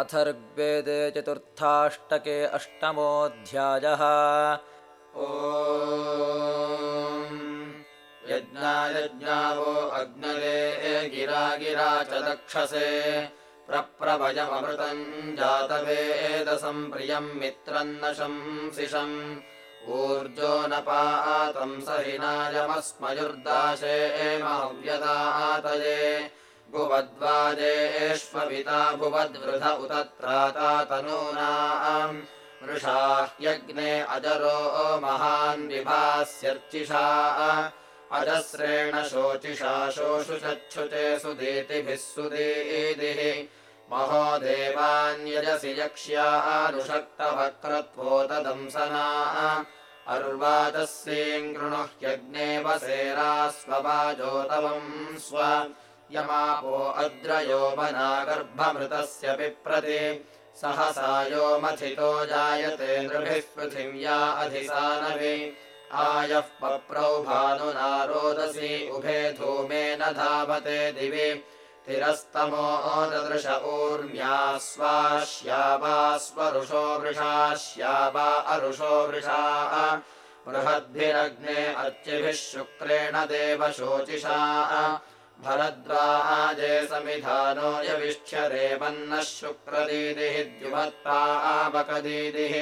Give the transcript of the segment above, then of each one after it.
अथर्ग्वेदे चतुर्थाष्टके अष्टमोऽध्यायः। ओ यज्ञायज्ञावो अग्नये गिरा गिरा च दक्षसे प्रप्रभयममृतम् जातवेदसम् प्रियम् मित्रम् न शंसिषम् ऊर्जो न पातम् स हिनायमस्मयुर्दाशे महव्यदातये भुवद्वाजेष्वपिता भुवद्वृध उत त्राता तनूनाम्। वृषाह्यग्ने अजरो महान् विभास्यर्चिषा। अजस्रेण शोचिषा शोषुचच्छुचे सुदीतिभिः सुदीदिः महो देवान्यजसि यक्ष्यानुषक्तवक्रत्वोतदंसना अर्वाचस्येम् कृणुह्यग्ने वसेरास्ववाजोतवम् स्व यमापो अद्रयोमनागर्भमृतस्य पिप्रति। सहसा यो मथितो जायते नृभिः पृथिव्या अधिसानवि। आयः पप्रौ भानुना रोदसी उभे धूमेन धावते दिवि। तिरस्तमो ददृश ऊर्म्यास्वाश्यावास्वरुषो वृषाश्यावा अरुषो वृषाः। बृहद्भिरग्ने अर्चिभिः शुक्रेण देवशोचिषा भरद्वाजे समिधानो यविष्ठ्यरेवन्नः शुक्रदीदिः द्युमत्पावकदीदिः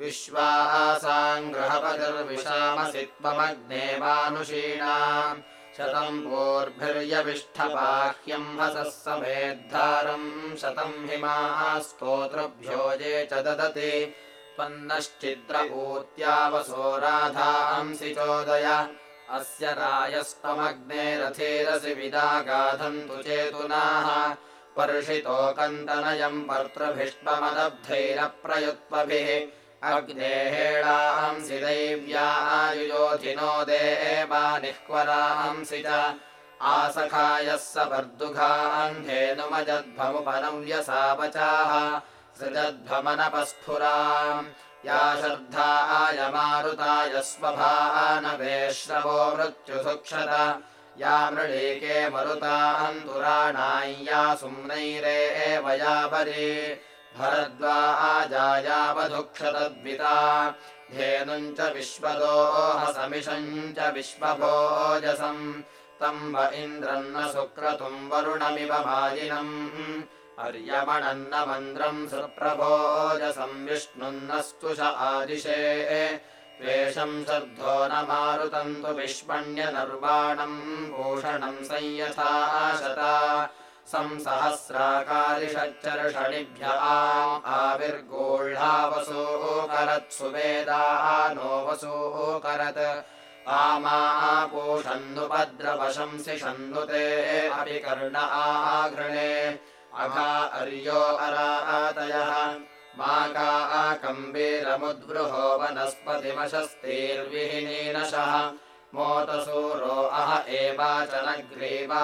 विश्वासाङ्ग्रहपतिर्विशामसि त्वमग्ने मानुषीणाम् शतम् वोर्भिर्यविष्ठपाह्यम् हसः समेद्धारम् शतम् हिमाः स्तोत्रभ्यो ये च ददति त्वन्नश्चिद्रभूत्यावसो राधांसि चोदय अस्य रायस्त्वमग्ने रथेरसि विदागाधन्तु चेतुनाः पर्षितो कन्तनयम् पर्त्रभिष्पमदब्धैरप्रयुत्पभिः अग्नेहेणांसि दैव्यायुयोधिनो देवानिह्वरांसि च आसखायः स वर्दुघान्धेनुमजध्वमुपनव्यसावचाः सृजध्वमनपस्फुराम् या शर्धा आयमारुताय स्वभानवेश्रवो मृत्युसुक्षत। या मृळीके मरुतान्तुराणाय्या सुम्नैरे एव यापरि भरद्वाजायावधुक्षतद्विता धेनुम् च विश्वदोहसमिषम् च विश्वभोजसम् तम् व इन्द्रम् न सुक्रतुम् वरुणमिव मायिनम् अर्यमणन्न मन्द्रम् सुप्रभोजसम् विष्णुन्नस्तुष आदिशे। वेषम् शर्धो न मारुतम् तु विष्पण्यनर्वाणम् भूषणम् संयथा शता संसहस्राकारिषच्चर्षणिभ्य आविर्गोढावसूकरत्सुवेदा नो वसूकरत् आमापूषन्नुपद्रवशंसि षन्नुते अपि कर्ण आघृणे अघा अर्यो अरातयः माका आकम्बीरमुद्वृहो वनस्पतिमशस्तीर्विहिनीनशः। मोतसूरो अह एवाचनग्रीवा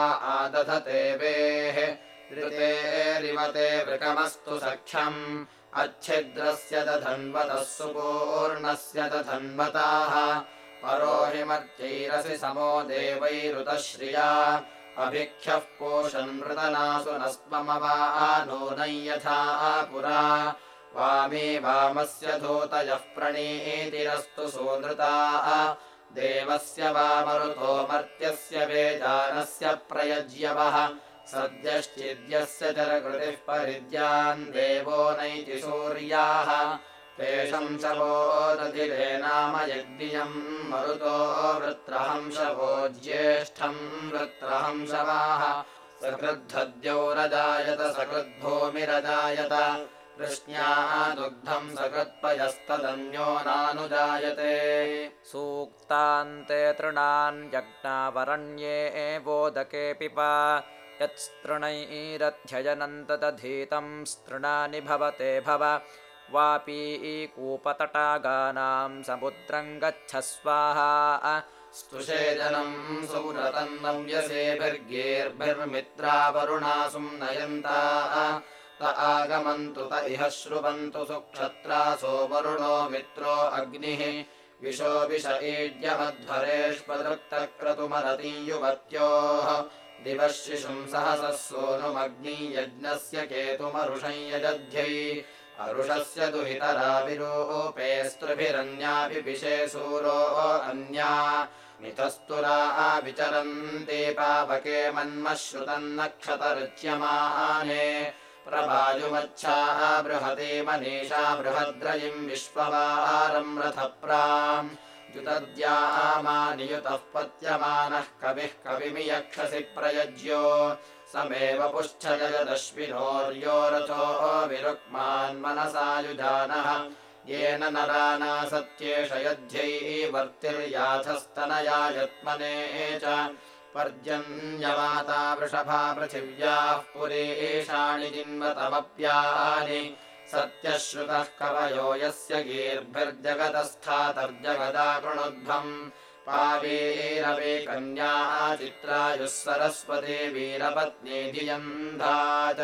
ऋतेरिवते वृकमस्तु सख्यम्। अच्छिद्रस्य दधन्वतः सुपूर्णस्य दधन्वताः। परो हिमर्त्यैरसि समो देवैरुतश्रिया अभिख्यः नस्त्वमवा नूनम् यथा पुरा वामी वामस्य धूतयः प्रणीतिरस्तु सूनृता देवस्य वामरुतो मर्त्यस्य वेदानस्य प्रयज्यवः। सद्यश्चिद्यस्य चरकृतिः परिद्यान् देवो नैति सूर्याः तेषम् शवोदधिरे नाम यज्ञियम् मरुतो वृत्रहंशवो ज्येष्ठम् वृत्रहंशवाः सकृद्धद्यौरजायत सकृद्भूमिरजायत कृष्ण्याः दुग्धम् सकृत्पयस्तदन्यो नानुजायते। सूक्तान्ते तृणान्यज्ञावरण्ये एवोदके पिप यत्स्तृणैरध्ययनन्तदधीतम् स्तृणानि भवते भव वापीकूपतटागानाम् समुद्रम् गच्छ स्वाहा स्तुषेजनम् सुव्रतम् नव्यसेभिर्गेर्भिर्मित्रावरुणासुम् नयन्ता। त आगमन्तु त इह श्रुवन्तु सुक्षत्रासो वरुणो मित्रो अग्निः। विशो विष ईड्यमध्वरेष्वदृक्तक्रतुमरतीयुवत्योः दिवः शिशुम् सहसः सोनुमग्नी यज्ञस्य केतुमरुषं यजध्यै अरुषस्य दुहितराविरूपेऽस्तृभिरन्यापि विशे सूरो अन्या। मितस्तुरा विचरन्ति पावके मन्मश्रुतन्नक्षतरुच्यमाने प्रवायुमच्छाः बृहते मनीषा बृहद्रयिम् विश्ववारम् रथप्राम्। युतद्यामानियुतः पत्यमानः कविः कविमियक्षसि प्रयज्यो समेव पुच्छजदश्विनोर्यो रथो विरुक्मान्मनसायुजानः येन नरानासत्येष यद्ध्यैवर्तिर्याथस्तनया यत्मने च। पर्जन्यमाता वृषभा पृथिव्याः पुरेशाणि जिन्वतमप्यानि। सत्यश्रुतः कवयो यस्य गीर्भिर्जगतस्थातर्जगदा कृणुध्वम् पावीरवे कन्याः चित्रायुः सरस्वती वीरपत्नी धियन्धात्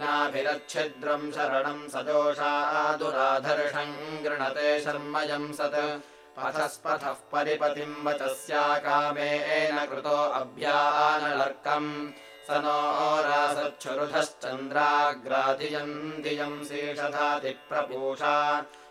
नाभिरच्छिद्रम् शरणम् सजोषा दुराधर्षम् गृणते शर्मयम् सत्। पथस्पथः परिपतिम् वचस्या कामेन कृतो अभ्यानलर्कम्। स नो रासच्छुरुधश्चन्द्राग्राधियम् धियम् शेषधातिप्रपूषा प्रथमभाजै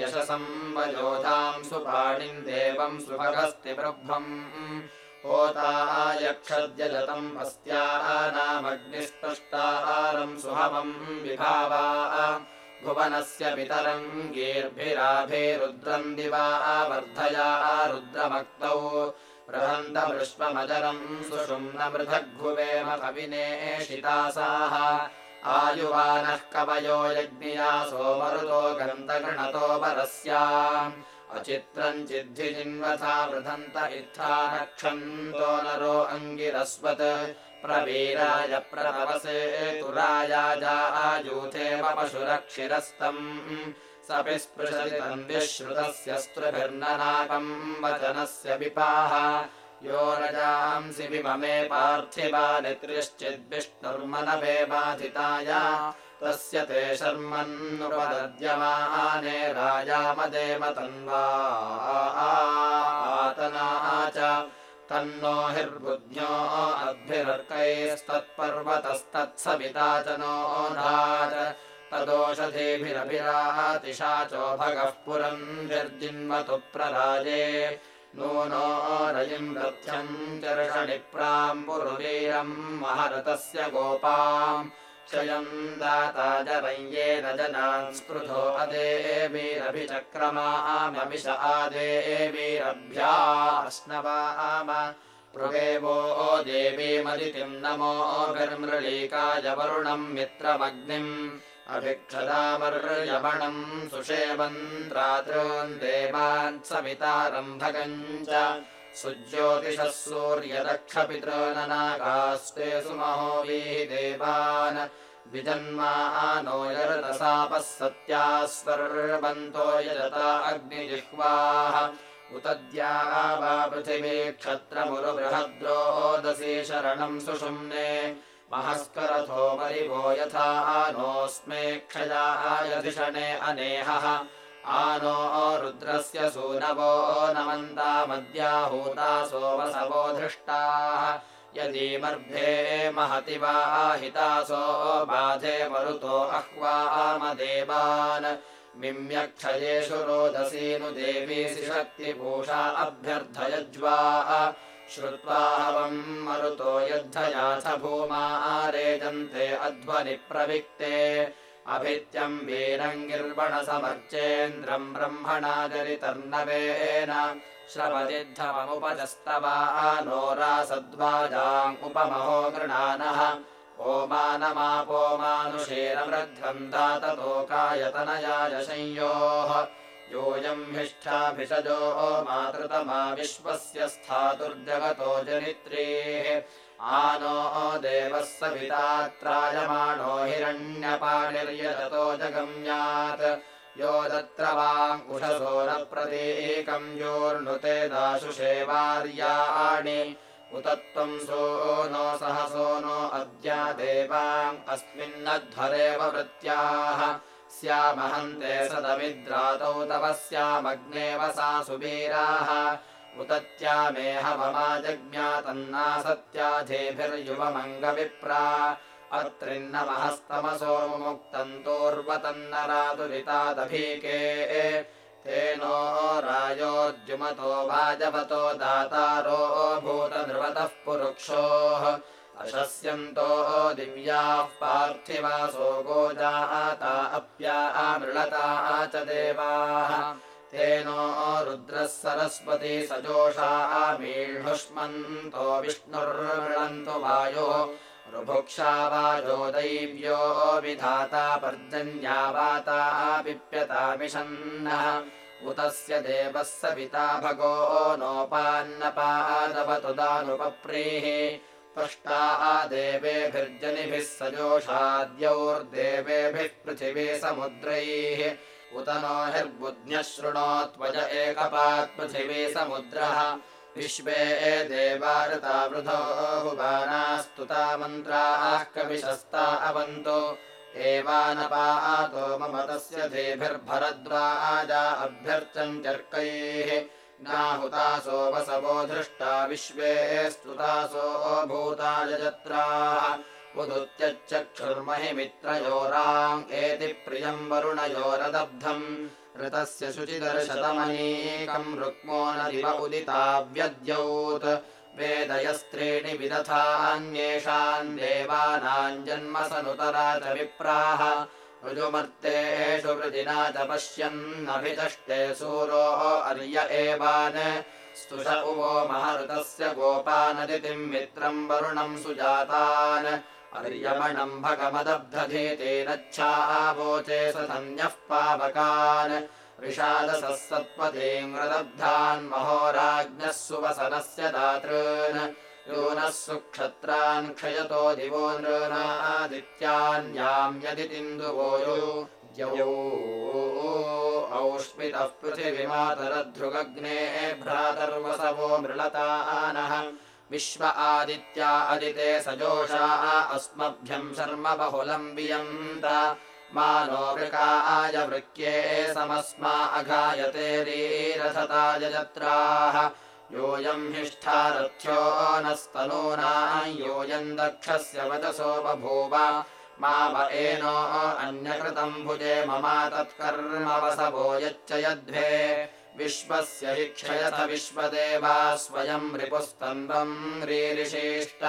यशसम् वयोधाम् सुपाणिम् देवम् सुभगस्तिबृभ्वम् होतायक्षद्यजतम् अस्त्याः नामग्निस्पष्टाहारम् सुहवम् विभावा। भुवनस्य पितरम् गीर्भिराभिरुद्रम् दिवा वर्धया रुद्रमक्तौ। बृहन्तमृष्वमजरम् सुषुम्नमृधग्भुवेम कविनेशितासाः आयुवानः कवयो यज्ञिया सोमरुतो गन्तगृणतो परस्या अचित्रम् चिद्धिजिन्वथा वृधन्त इत्था नक्षन्तो नरो अङ्गिरस्वत्। प्रवीराय प्रतवसे तुरायाजायूथेव पशुरक्षिरस्तम् सपि स्पृशति तन्विश्रुतस्य स्त्रुभिर्ननाकम् वचनस्य विपाः यो रजांसि विममे पार्थिवानि त्रिश्चिद्विष्णुर्मनवे बाधिताय। तस्य ते शर्मन्नुपदद्यमाने राजामदेम तन्वा आतना च तन्नो हिर्बुद्ध्यो अद्भिरर्कैस्तत्पर्वतस्तत्सविता च नो धात्। तदोषधीभिरभिरातिशाचो भगः पुरन्भिर्जिन्वतु प्रराजे नूनो रयिम् रथ्यम् चर्षणिप्राम् पुरुवीरम् महरतस्य गोपाम् क्षयम् दाता जरय्येन जनान् स्पृधो अदेवीरभिचक्रमाममिष आदेवीरभ्यास्नवाम पृगेवो देवीमदितिम् नमोभिर्मृळीकाय वरुणम् मित्रमग्निम् अभिक्षदामर्यमणम् सुषेवन्त्रातॄन् देवान् सवितारम्भगम् च सुज्योतिषः सूर्यदक्षपितॄननागास्ते सुमहो वीः देवान् विजन्मानो यरतसापः सत्याः स्वर्वन्तो यजता अग्निजिह्वाः उतद्या वा पृथिवी क्षत्रमुरुबृहद्रोदसी शरणम् सुषुम्ने महस्करथो मरिवो यथा नोऽस्मे क्षयायधिषणे अनेहः। आनो रुद्रस्य सूनवो नमन्तामद्याहूता सोमसवो धृष्टाः। यदीमर्भे महति वा हितासो बाधे मरुतो अह्वामदेवान् मिम्यक्षयेषु रोदसीनु देवीसि शक्तिपूषा अभ्यर्थयज्वा श्रुत्वा हवम् मरुतो यद्धयाथ भूमा रेजन्ते अध्वनि प्रविक्ते अभित्यम् वीरङ्गिर्वणसमर्चेन्द्रम् ब्रह्मणा जरितर्नवेन श्रवदिद्धवमुपजस्तवा नो रासद्वाजाम् उपमहो गृणानः। ओमानमापोमानुषेरमृध्वम् दाततोकायतनयाय संयोः योऽयम् हिष्ठाभिषजो मातृतमा विश्वस्य स्थातुर्जगतो जनित्रेः। आनो देवः सवितात्रायमाणो हिरण्यपाणिर्यजतो जगम्यात्। यो दत्र प्रतीकम् योर्नुते दाशुषेवार्याणि उत त्वम् सो नो सहसो नो अद्या देवाम् अस्मिन्नध्वरेव वृत्याः स्यामहन्ते सदमिद्रातौ तपस्यामग्ने वसा सुवीराः उतत्यामेहवमाजज्ञातन्ना सत्याधेभिर्युवमङ्गविप्रा अत्रिन्नमहस्तमसो मुक्तन्तोर्वतन्नरातुरितादभीके तेनो रायोद्युमतो वाजवतो दातारो भूतध्रुवतः पुरुक्षोः अशस्यन्तो दिव्याः पार्थिवासो गोजाता अप्या मृळता च देवाः। तेनो रुद्रः सरस्वती सजोषा मीढुष्मन्तो विष्णुर्मृळन्तु वायो। ऋभुक्षा वाजो दैव्यो विधाता पर्जन्या वाता पिप्यतामिषन्नः उतस्य देवः सविता भगो नोपान्नपादवतु पृष्टा देवेभिर्जनिभिः सजोषाद्यौर्देवेभिः पृथिवी समुद्रैः। उत नो हिर्बुध्न्यः शृणोत्वज एकपात्पृथिवी समुद्रः। विश्वे देवारता वृधो हुबानास्तुता मन्त्राः कविशस्ता अवन्तो। एवानपातो मम तस्य धेभिर्भरद्वाजा अभ्यर्चन्त्यर्कैः नाहुतासो वसवो धृष्टा विश्वे स्तुतासो भूतायजत्राः उदुत्यच्चक्षुर्महिमित्रयोराम् एति प्रियम् वरुणयोरदब्धम्। ऋतस्य शुचिदर्शतमनीकम् रुक्मो न दिव उदिताव्यद्यौत् वेदयस्त्रीणि विदथान्येषाम् देवानाम् जन्मसनुतरा च विप्राः ऋजुमर्तेषु वृदिना च पश्यन्नभितष्टे सूरो अर्य एवान्। स्तुष उवो महऋतस्य गोपानदितिम् मित्रम् वरुणम् सुजातान्। अर्यमणम् भगमदब्धधीतेनच्छावोचे सधन्यः पावकान्। विषादसः सत्पतीङ्दब्धान् महोराज्ञः सुवसनस्य दातॄन् योनः सुक्षत्रान् क्षयतो दिवो नृनादित्यान्याम्यदितिन्दुवो यो। औष्मितः पृथिविमातरध्रुगग्ने भ्रातर्वसवो मृळतानः विश्व आदित्या अदिते सजोषा अस्मभ्यम् शर्म बहुलम् वियन्त। मानो वृकाय वृक्ये समस्मा अघायतेरीरथताय जत्राः योऽयम् हिष्ठारथ्यो नस्तनूना योऽयम् दक्षस्य वचसो बभूव। माम एनो अन्यकृतम् भुजे ममा तत्कर्म वसवो यच्च यद्भे। विश्वस्य हि क्षयथ विश्वदेवा स्वयम् रिपुस्तम्भम् रीरिषेष्ट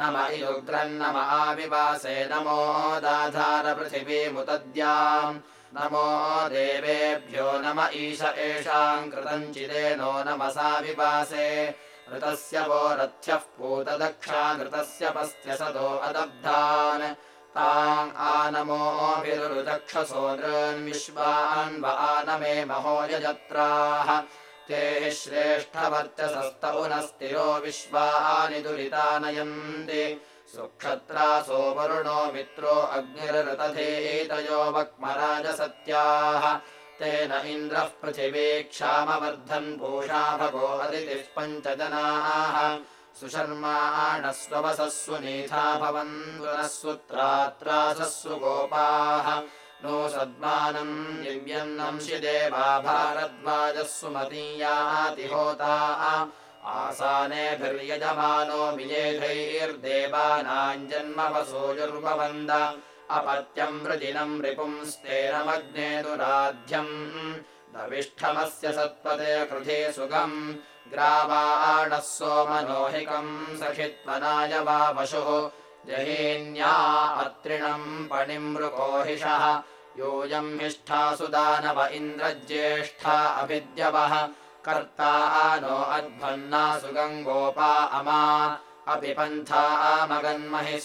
नम इयुग्रन्नम आविवासे नमो दाधारपृथिवीमुतद्याम् नमो देवेभ्यो नम ईश एषाम् कृतञ्चिदेनो नमसा विवासे ऋतस्य वो रथ्यः पूतदक्षा घृतस्य पस्त्य सदो अदब्धान्। ताम् आनमोऽभिरुदक्षसो नृन्विश्वान् व आनमे महो यजत्राः। ते हि श्रेष्ठवर्चसस्तौनस्तिरो विश्वानि दुरितानयन्ति सुक्षत्रासो वरुणो मित्रो अग्निरृतधीतयो वक्मराजसत्याः। तेन इन्द्रः पृथिवी क्षामवर्धन् पूषा भगो अदितिः पञ्चजनाः सुशर्माणः स्ववसः सुनीथा भवन्वनः सुत्रात्रासः सुगोपाः नो सद्मानम् दिव्यन्नंशि देवा भारद्वाजः सुमतीयाति होता आसानेभिर्यजमानो मियेधैर्देवानाम् जन्मवसोजुर्ववन्द अपत्यम् वृजिनम् रिपुंस्तेनमग्ने दुराध्यम् दविष्ठमस्य सत्पदे कृधे सुगम् ग्रावाणः सोमनोहिकम् सखित्वनाय वा पशुः जहीन्या अत्रिणम् पणिमृकोहिषः योऽयम् हिष्ठासु दानव इन्द्रज्येष्ठा अभिद्यवः कर्ता नो अध्वन्नासु गङ्गोपा अमा। अपि पन्था मगन्महि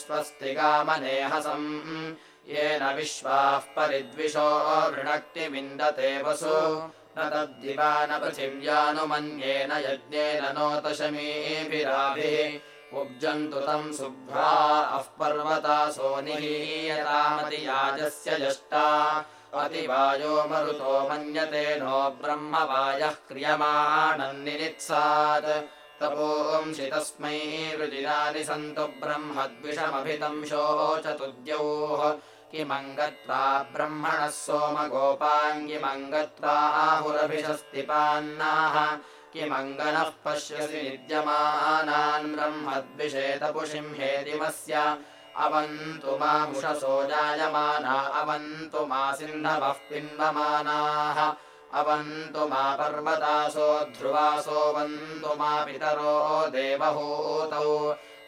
येन विश्वाः परिद्विषो वृणक्ति विन्दते वसु। न तद्दिवा न पृथिव्यानुमन्येन यज्ञेन नोतशमीभिराभिः। उब्जन्तु तम् शुभ्रा अः पर्वता सोनिहीयतामतियाजस्य जष्टा अतिवायो मरुतो मन्यते नो ब्रह्मवायः क्रियमाणन्निनित्सात्। तपोंसि तस्मै रुजिरानि सन्तु ब्रह्मद्विषमभितम् शोचतुद्यौः। किमङ्गत्वा ब्रह्मणः सोमगोपाङ्गिमङ्गत्वा आहुरभिषस्तिपान्नाः किमङ्गनः पश्यसि विद्यमानान् ब्रह्मद्विषेतपुषिंहे दिवस्य अवन्तु मामुषसो जायमाना अवन्तु मा सिन्धवः पिन्वमानाः अवन्तु मा पर्वतासो ध्रुवासो वन्तु मा पितरो देवहूतौ।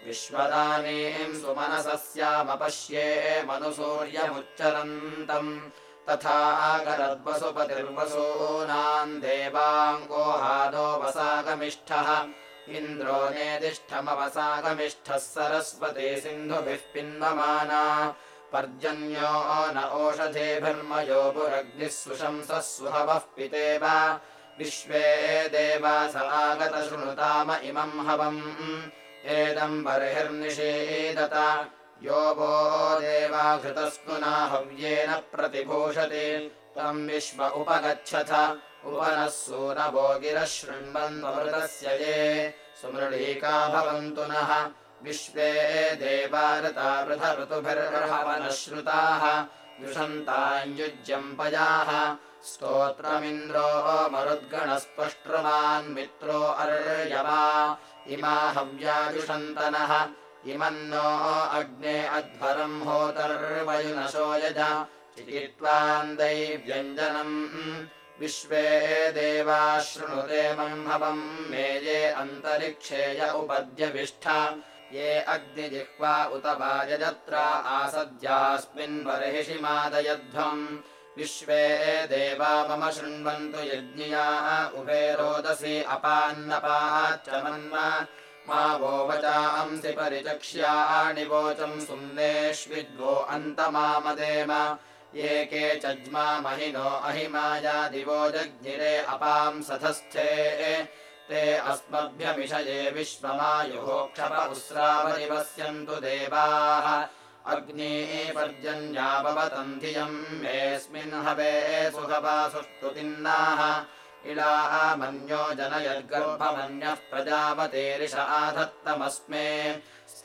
विश्वदानीम् सुमनसस्यामपश्ये मनुसूर्यमुच्चरन्तम् तथा करद्वसुपतिर्वसूनाम् देवाङ्गोहादो वसागमिष्ठः इन्द्रो नेदिष्ठमवसागमिष्ठः सरस्वती सिन्धुभिः पिन्वमाना। पर्जन्यो न ओषधेभिर्मयो पुरग्निः सुशंसः सुहवः पितेव। विश्वे देवा स आगत शृणुताम इमम् हवम्। एदम् बर्हिर्निषेदत यो वो देवाघृतस्तुना हव्येन प्रतिभूषति। तम् विश्व उपगच्छथ उपनः सूनवो गिरः शृण्वन्वमृतस्य ये। सुमृळीका भवन्तु नः। विश्वे देवारता ऋतुभिर्हवनश्रुताः दुषन्ताञ्युज्यम् पयाः स्तोत्रमिन्द्रो मरुद्गणस्पष्ट्रुमान् मित्रो अर्यवा। इमा हव्याजुषन्तनः इमन्नो अग्ने अध्वरम् होतर्वयुनशो यज। चिकित्वान् दैव्यञ्जनम् विश्वे देवा शृणुते मह्मवम् मे ये अन्तरिक्षे य उपद्यविष्ठ। ये अग्निजिह्वा उत वायजत्रा आसद्यास्मिन् बर्हिषि मादयध्वम्। विश्वे देवा मम शृण्वन्तु यज्ञिया उभे रोदसी अपान्नपाच्च मन्म। मा वो वचांसि परिचक्ष्याणि वोचम् सुम्नेष्विद्वो अन्तमामदेम ये के चज्मा महिनो अहिमाया दिवो जज्ञिरे अपाम् सधस्थे। ते अस्मभ्यमिषये विश्वमायुः क्षप उस्रावरिवस्यन्तु देवाः। अग्निपर्जन्यापवतम् धियम् मेऽस्मिन् हवे सुहवा सुष्टुतिन्नाः इळाः मन्यो जनयद्गर्भमन्यः प्रजापतेरिष आधत्तमस्मे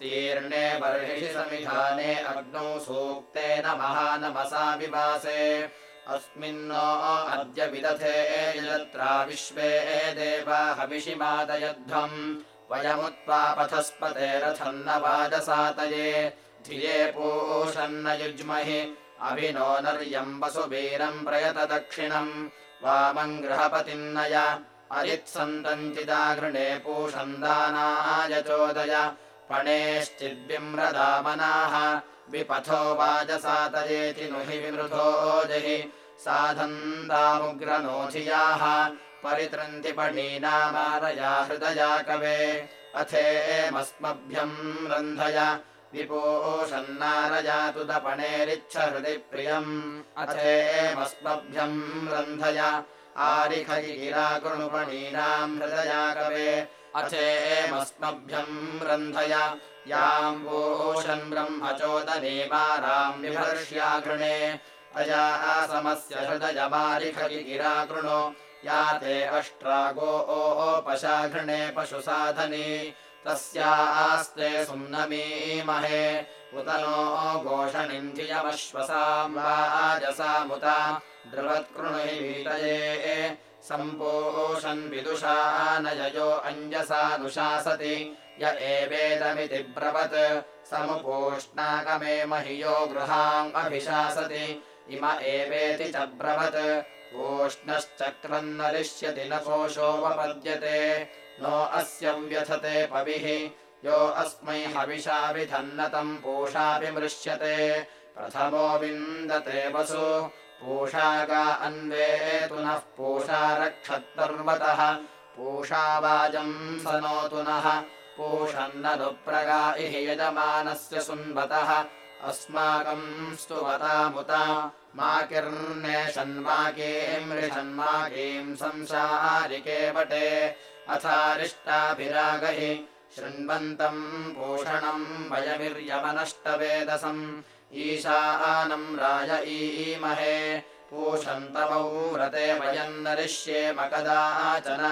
स्तीर्णे बर्हिषि समिधाने अग्नौ सूक्तेन महानमसा विवासे अस्मिन्नो अद्य विदधे यत्रा विश्वे देवा हविषि मादयध्वम् वयमुत्पापथस्पते रथम् न वाजसातये। धिये पूषन्न युज्महि। अभिनो नर्यम् वसुवीरम् प्रयत दक्षिणम्। वामम् गृहपतिन्नय। अरित्सन्तञ्चिदाघृणे पूषन्दानाय चोदय पणेश्चिद्विम्रदामनाः विपथो वाजसातयेति नु हि विमृधो जहि साधन्दामुग्रनोधियाः परितृन्ति पणीनामारया हृदया कवे। अथेमस्मभ्यम् रन्धय। विपोषन्नारजातु दपणेरिच्छ हृदि प्रियम्। अथेमस्मभ्यम् रन्धय। आरिखगिराकृणुपणीनाम् हृदया कवे अथेमस्मभ्यम् रन्धय याम् वोषन् ब्रह्मचोदनेमाराम् विभर्ष्याघृणे अजासमस्य हृदयमारिखगिराकृणो या ते अष्ट्रागो ओपशाघृणे पशुसाधने। तस्यास्ते सुम्नमीमहे। उत नो घोषणिन्धियमश्वसाम् वाजसामुत द्रवत्कृणुहि वीतये सम्पोषन् विदुषा नययो अञ्जसानुशासति य एवेदमिति ब्रवत् समुपोष्णाकमे महियो अभिशासति। इम एवेति च ब्रवत् ओष्णश्चक्रन्नरिष्यति न कोशोपपद्यते नो अस्य व्यथते पविः। यो अस्मै हविषा विधन्नतम् पूषापि मृश्यते प्रथमो विन्दते वसु पूषागा अन्वेतु नः पूषा रक्षत्पर्वतः पूषावाजम् सनोतु नः। पूषन्ननुप्रगा इहि यजमानस्य सुन्वतः। अस्माकम् स्तुवतामुत। मा किर्नेषन्माकीम् ऋषन्माकीम् संसारिके वटे। अथारिष्टाभिरागहि शृण्वन्तम् पूषणम् वयमिर्यमनष्टवेदसम् ईशानम् राज ईमहे पूषन्तवौ व्रते वयम् नरिष्येम कदाचन।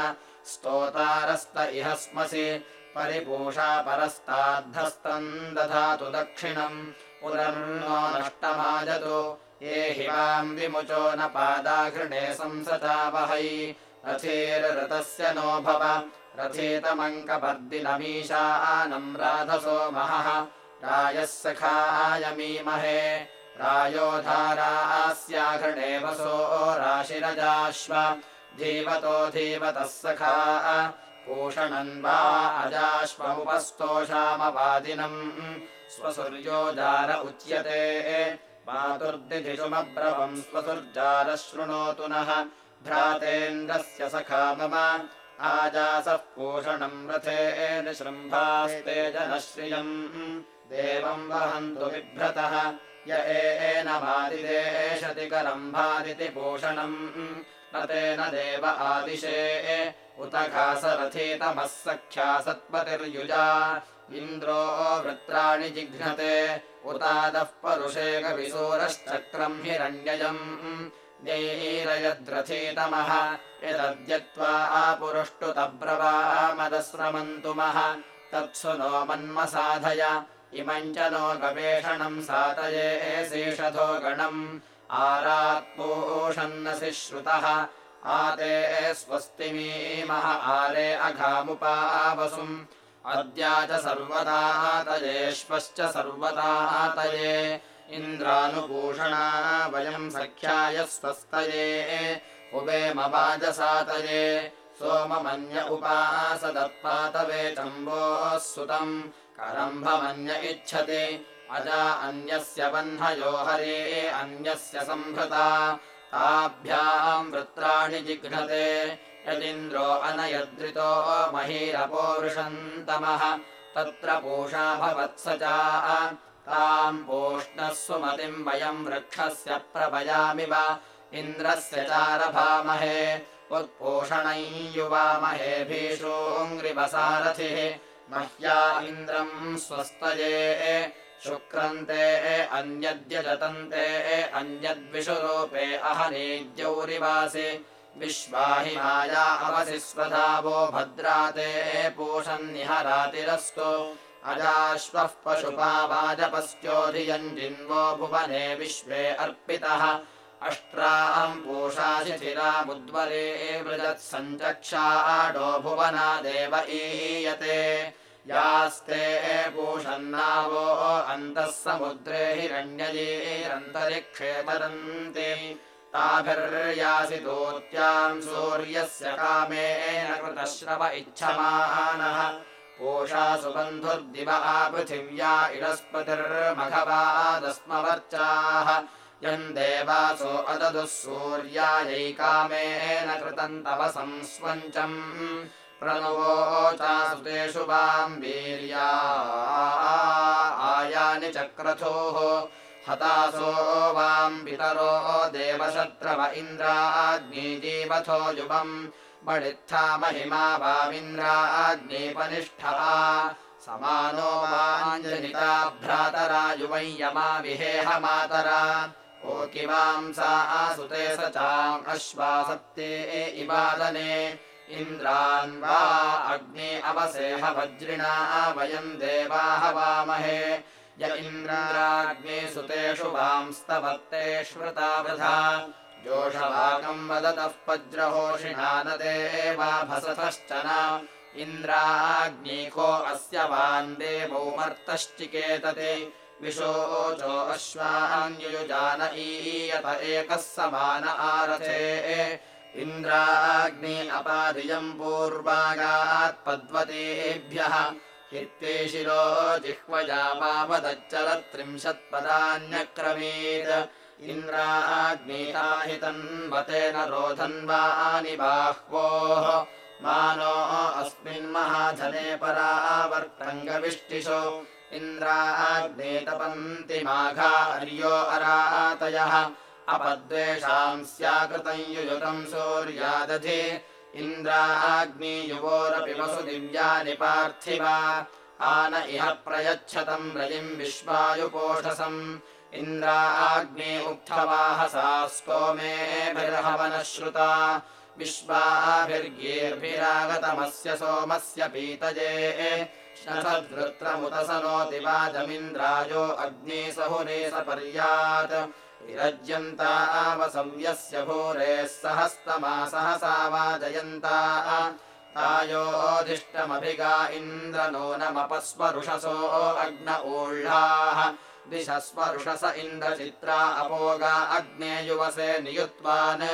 स्तोतारस्त इह स्मसि परिपूषा परस्ताद्धस्तम् दधातु दक्षिणम्। पुनर्नो नष्टमाजतु ये हि वाम् विमुचो न पादाघृणे संसतावहै रथेररतस्य नो भव रथेतमङ्कपर्दिनमीशानम् राधसो महः रायः सखायमीमहे रायोधारास्याघृणे वसो राशिरजाश्व। धीवतो धीवतः सखा। पूषणन् वा अजाश्वमुपस्तोषामवादिनम् स्वसुर्योजार उच्यते। मातुर्दिधिषुमब्रवम् स्वसुर्जारः शृणोतु नः। भ्रातेन्द्रस्य सखा मम। आजासः पूषणम् रथेन शृम्भास्ते जनश्रियम् देवम् वहन्तु बिभ्रतः। य एनमादिदेशति करम् भादिति पूषणम्। न तेन देव आदिशे। उत घासरथीतमः सख्या सत्पतिर्युजा। इन्द्रो वृत्राणि जिघ्नते। उतादः परुषे कविसूरश्चक्रम् हिरण्ययम् न्यैरयद्रथीतमः यदद्यत्वा आपुरुष्टुतब्रवामदस्रमन्तुमः तत्सु नो मन्मसाधय इमम् च नो गवेषणम् सातये शेषधो गणम्। आरात्पूषन्नसि श्रुतः आते स्वस्तिमीमः आरे अघामुपावसुम्। अद्या च सर्वदातयेष्वश्च सर्वदातये इन्द्रानुपूषणा वयम् सख्याय स्वस्तये। उभेमवाजसातये सोममन्य उपासदत्पातवे चम्बोः सुतम् करम्भमन्य इच्छति। अजा अन्यस्य बह्नयो हरे अन्यस्य सम्भृता। ताभ्याम् वृत्राणि जिघ्नते। यदिन्द्रो अनयद्रितो महीरपोरुषन्तमः। तत्र पूषा भवत्स च ताम् पूष्णः सुमतिम् वयम् वृक्षस्य प्रभयामिव। इन्द्रस्य चारभामहे। उत्पोषणै युवामहे भीषोऽङ्घ्रिवसारथिः मह्या इन्द्रम् स्वस्तये शुक्रन्ते अन्यद्यजतन्ते अन्यद्विषुरूपे अहनेद्यौरिवासि विश्वाहि माया अवसि स्वधावो भद्राते पूषन्निहरातिरस्तु। अजाश्वः पशुपा वाजपस्योधियम् जिन्वो भुवने विश्वे अर्पितः। अष्ट्राम् पूषाशिथिरामुद्वरे वृजत्सञ्चक्षाडो भुवना देव ईयते यास्ते पूषन्नावो अन्तः समुद्रे हिरण्यजीरन्तरिक्षे तरन्ति ताभिर्यासितोत्याम् सूर्यस्य कामेन कृतश्रव इच्छमानः। पूषा सुबन्धुर्दिव आपृथिव्या इडस्पतिर्मघवादस्मवर्चाः। यम् देवासो अददुः सूर्यायैकामेन कृतम् तव संस्वञ्चम् प्रणवोचासुतेषु वाम् वीर्या आयानि चक्रथोः हतासो वाम् पितरो देवशत्रव इन्द्राग्निजीवथो युवम् बडित्था महिमा वामिन्द्राग्निपनिष्ठा समानो वाञ्जनिता भ्रातरा युवै यमा विहेह मातरा। ओकिवांसा सुते स चाम् अश्वासत्ते इवादने इन्द्रान् वा अग्ने अवसेह वज्रिणा वयम् देवाः वामहे। य इन्द्राग्ने सुतेषु वांस्तवत्ते श्रुता वृथा। जोषभागम् वदतः वज्रहोषिणा न देवाभसतश्च न इन्द्राग्नीको अस्य वान् देवौ मर्तश्चिकेतते। विशोचो अश्वान्युजान ईयत एकः समान आरथे इन्द्राग्नि अपादियम् पूर्वागात् पद्वतेभ्यः। हित्वे शिरो जिह्वजा पावदच्चरत्रिंशत्पदान्यक्रमेत् इन्द्राग्निताहितन्वतेन रोधन्वानि बाह्वोः। मानो अस्मिन्महाधने परावर्तङ्गविष्टिषो। इन्द्राग्नेतपन्ति माघार्यो अरातयः अपद्वेषाम् स्याकृतम् युयुतम् सूर्यादधि। इन्द्राग्नियुवोरपि वसु दिव्यानि पार्थिवा आन इह प्रयच्छतम् रजिम् विश्वायुपोषसम्। इन्द्राग्ने उक्थवाहसा श्रुता विश्वाभिर्गीर्भिरागतमस्य सोमस्य पीतजे शतद्वृत्रमुत सनोति वाजमिन्द्रायो अग्ने सहुरे सपर्यात् विरज्यन्ता आवसव्यस्य भूरेः सहस्तमा सहसा वाजयन्ता तायोधिष्टमभिगा इन्द्र नूनमपस्वरुषसो अग्न ऊढाः दिशस्वरुषस इन्द्रचित्रा अपोगा अग्ने युवसे नियुत्वान्।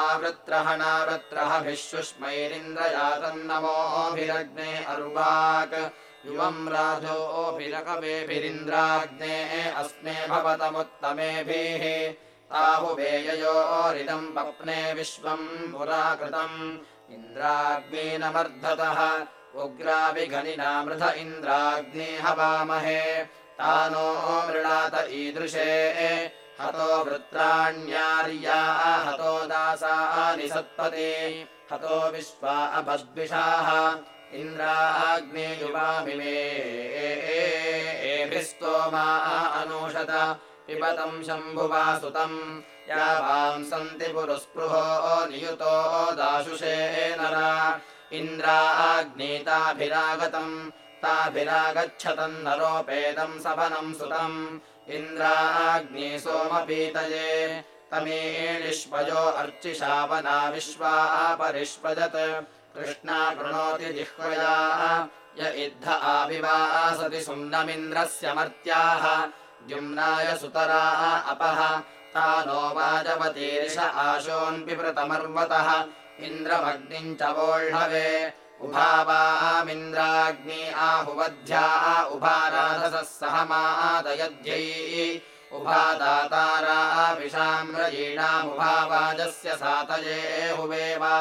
आवृत्रहणावृत्रहभिः शुष्मैरिन्द्रयातन्नमोभिरग्ने अरुवाक् युवम् राजोभिरकवेभिरिन्द्राग्ने अस्मे भवतमुत्तमेभिः आहुवेययोरिदम् पप्ने विश्वम् पुरा कृतम् इन्द्राग्नेनमर्धतः उग्राभिघनिना मृध इन्द्राग्ने हवामहे। तानो मृणात ईदृशे हतो वृत्राण्यार्या हतो दासानि सत्पते हतो विश्वा अभद्विषाः इन्द्राग्ने युवामिमे एभिः स्तोमा अनूषत पिबतम् शम्भुवा सुतम् यावाम् सन्ति पुरुस्पृहो नियुतो दाशुषे नरा। इन्द्राग्नीताभिरागतम् ताभिरागच्छतम् नरोपेदम् सवनम् सुतम्। इन्द्राग्ने सोमपीतये तमीलिष्पयो अर्चिशावना विश्वा परिष्पजत् कृष्णा कृणोति जिह्वया य इद्ध आविवासति सुम्नमिन्द्रस्य मर्त्याः। द्युम्नाय सुतरा अपः तानो वाजवतीर्ष आशोऽन्विवृतमर्वतः। इन्द्रमग्निम् च वोढवे उभावामिन्द्राग्नि आहुवध्या उभाराधसः सहमादयध्यै उभादाताराभिषाम्रयीणामुभावाजस्य सातये हुवेवा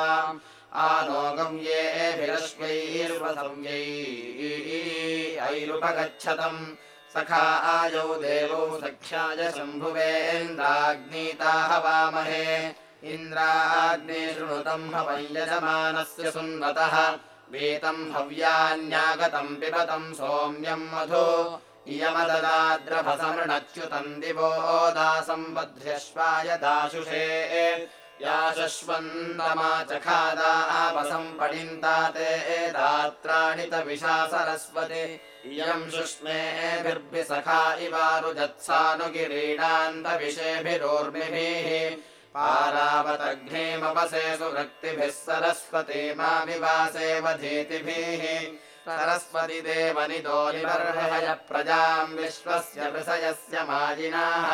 आनोगम्येभिरश्वैर्वसंयैरुपगच्छतम् सखा आयौ देवौ सख्याय शम्भुवेन्द्राग्नीता हवामहे इन्द्राग्ने शृणुतम् हवञ्जमानस्य सुन्वतः। वेतम् हव्यान्यागतम् पिबतम् सोम्यम् मधु। इयमददाद्रभसमृणच्युतम् दिवो दासम् बध्र्यश्वाय दाशुषे याशश्वन्दमा चखादापसम् पडिन्ता ते दात्राणि तविषा सरस्वति इयम् शुष्मेभिर्भिसखा इवारुजत्सानुगिरीणान्तविषेभिरोर्मिभिः पारावतघ्नेमवसे सुवृत्तिभिः सरस्वती मामिवासेवधीतिभिः सरस्वति देवनिदोनिबर्हय प्रजाम् विश्वस्य वृषयस्य मायिनाः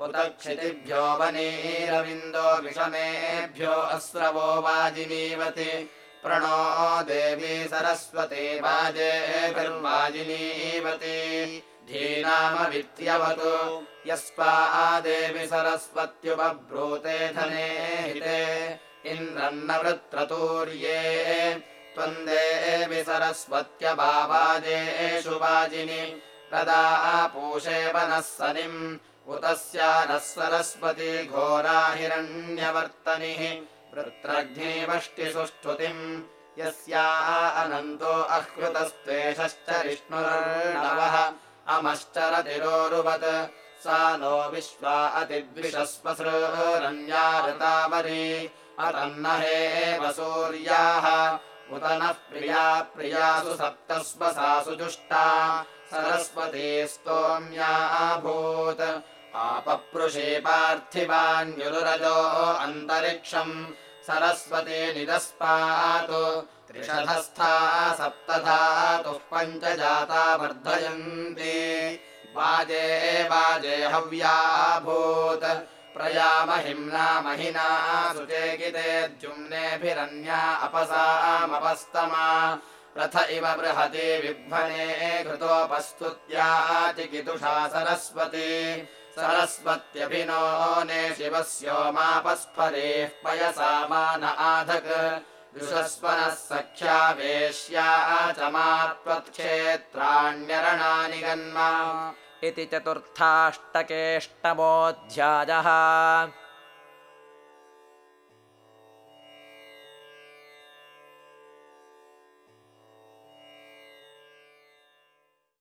उत क्षितिभ्यो वनीरविन्दो विषमेभ्यो अस्रवो वाजिनीवति। प्रणो देवी सरस्वती वाजेभिर्वाजिनीवति धीनामवित्यवतु। यस्वा आदेवि सरस्वत्युपब्रूते धने हिते। इन्द्रन्न वृत्रतूर्ये त्वम् देवि सरस्वत्यभावाजेषु वाजिनि। कदा पूषे वनः सनिम् नः सरस्वती घोरा हिरण्यवर्तनिः वृत्रघ्नीवष्टिसुष्ठुतिम् यस्या अनन्तो अह्कृतस्त्वेषश्च विष्णुर्णवः अमश्चरतिरोरुवत् सा नो विश्वा अतिद्विषस्वसृरण्याऋतावरी अतन्नहे सूर्याः उत नः प्रिया प्रियासु सप्तस्वसासु जुष्टा सरस्वती स्तोम्याभूत् आपपृषे पार्थिवान्युरुरजो अन्तरिक्षम् सरस्वती निदस्पातु त्रिषधस्था सप्तधातुः पञ्च जाता वर्धयन्ति। वाजे वाजे हव्याभूत्। प्रयामहिम्ना महिना सुचेकिते द्युम्नेभिरन्या अपसामपस्तमा रथ इव बृहति विभ्वने घृतोपस्तुत्या चिकितुषा सरस्वती सरस्वत्यभिनो ने शिवस्योमापस्फरेः पयसा मान आधक्। दुषस्वनः सख्या वेश्या च मा त्वत्क्षेत्राण्यरणानि गन्मा। इति चतुर्थाष्टकेष्टमोऽध्यायः